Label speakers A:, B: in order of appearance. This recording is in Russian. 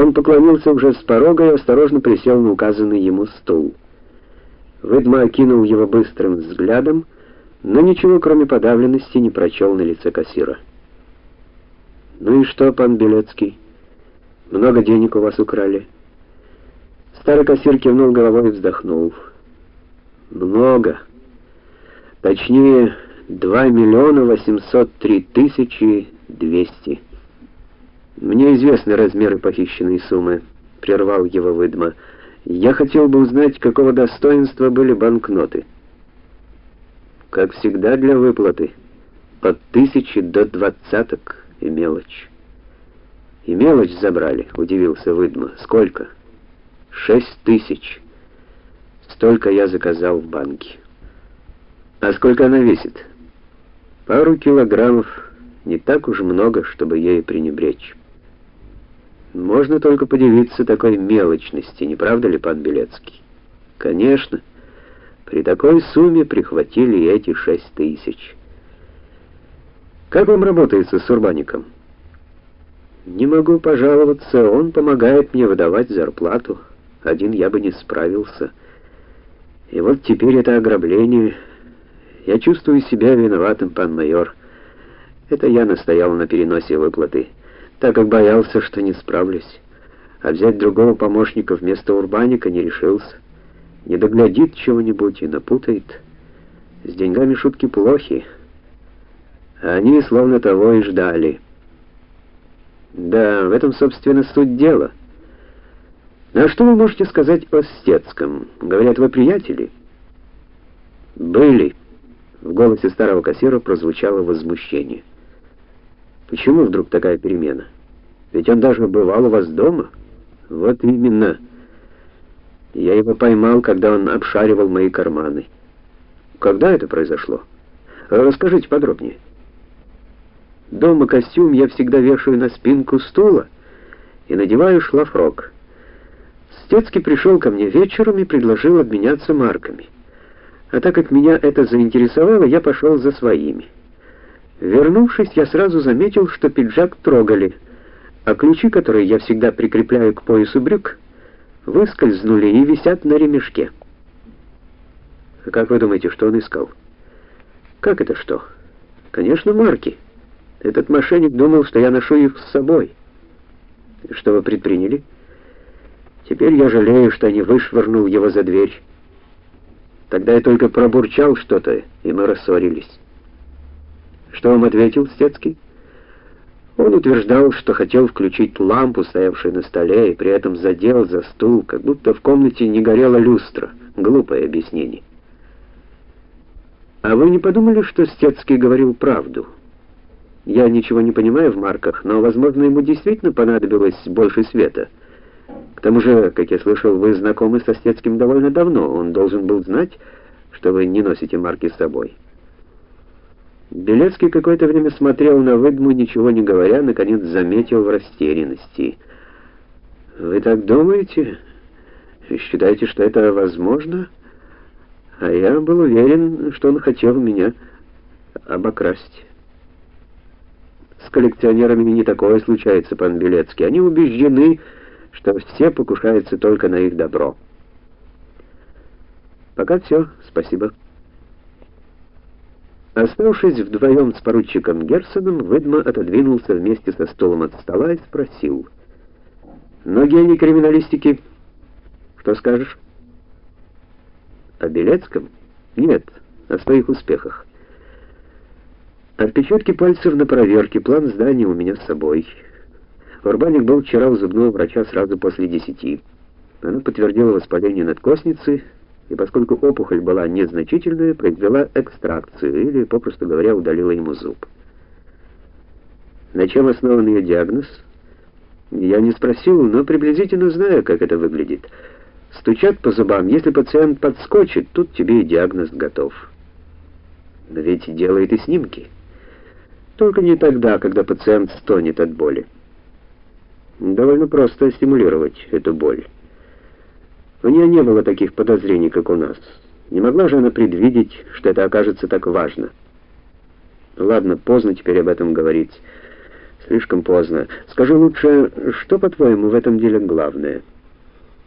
A: Он поклонился уже с порога и осторожно присел на указанный ему стул. Выдма окинул его быстрым взглядом, но ничего, кроме подавленности, не прочел на лице кассира. «Ну и что, пан Белецкий? Много денег у вас украли?» Старый кассир кивнул головой и вздохнул. «Много. Точнее, 2 миллиона 803 тысячи 200. Мне известны размеры похищенной суммы», — прервал его Выдма. «Я хотел бы узнать, какого достоинства были банкноты». «Как всегда для выплаты. От тысячи до двадцаток» и мелочь. И мелочь забрали, удивился Выдма. Сколько? Шесть тысяч. Столько я заказал в банке. А сколько она весит? Пару килограммов. Не так уж много, чтобы ей пренебречь. Можно только подивиться такой мелочности, не правда ли, пан Белецкий? Конечно. При такой сумме прихватили эти шесть тысяч. Как вам работается с урбаником? Не могу пожаловаться, он помогает мне выдавать зарплату. Один я бы не справился. И вот теперь это ограбление. Я чувствую себя виноватым, пан майор. Это я настоял на переносе выплаты, так как боялся, что не справлюсь. А взять другого помощника вместо урбаника не решился. Не доглядит чего-нибудь и напутает. С деньгами шутки плохи. Они словно того и ждали. Да, в этом, собственно, суть дела. А что вы можете сказать о Стецком? Говорят, вы приятели? Были. В голосе старого кассира прозвучало возмущение. Почему вдруг такая перемена? Ведь он даже бывал у вас дома. Вот именно. Я его поймал, когда он обшаривал мои карманы. Когда это произошло? Расскажите подробнее. Дома костюм я всегда вешаю на спинку стула и надеваю шлафрок. Стецкий пришел ко мне вечером и предложил обменяться марками. А так как меня это заинтересовало, я пошел за своими. Вернувшись, я сразу заметил, что пиджак трогали, а ключи, которые я всегда прикрепляю к поясу брюк, выскользнули и висят на ремешке. Как вы думаете, что он искал? Как это что? Конечно, марки. Этот мошенник думал, что я ношу их с собой. Что вы предприняли? Теперь я жалею, что не вышвырнул его за дверь. Тогда я только пробурчал что-то, и мы рассорились. Что вам ответил Стецкий? Он утверждал, что хотел включить лампу, стоявшую на столе, и при этом задел за стул, как будто в комнате не горела люстра. Глупое объяснение. А вы не подумали, что Стецкий говорил правду? Я ничего не понимаю в марках, но, возможно, ему действительно понадобилось больше света. К тому же, как я слышал, вы знакомы со Стецким довольно давно. Он должен был знать, что вы не носите марки с собой. Белецкий какое-то время смотрел на выдму, ничего не говоря, наконец заметил в растерянности. «Вы так думаете? Считаете, что это возможно?» А я был уверен, что он хотел меня обокрасть. С коллекционерами не такое случается, пан Белецкий. Они убеждены, что все покушаются только на их добро. Пока все, спасибо. Оставшись вдвоем с поручиком Герсоном, Выдма отодвинулся вместе со столом от стола и спросил. «Но гений криминалистики, что скажешь?» «О Белецком?» «Нет, о своих успехах. Отпечатки пальцев на проверке, план здания у меня с собой. Урбаник был вчера у зубного врача сразу после десяти. Она подтвердила воспаление надкосницы, и поскольку опухоль была незначительная, произвела экстракцию, или, попросту говоря, удалила ему зуб. На чем основан ее диагноз? Я не спросил, но приблизительно знаю, как это выглядит. Стучат по зубам, если пациент подскочит, тут тебе и диагноз готов. Но ведь делает и снимки. Только не тогда, когда пациент стонет от боли. Довольно просто стимулировать эту боль. У нее не было таких подозрений, как у нас. Не могла же она предвидеть, что это окажется так важно. Ладно, поздно теперь об этом говорить. Слишком поздно. Скажи лучше, что, по-твоему, в этом деле главное?»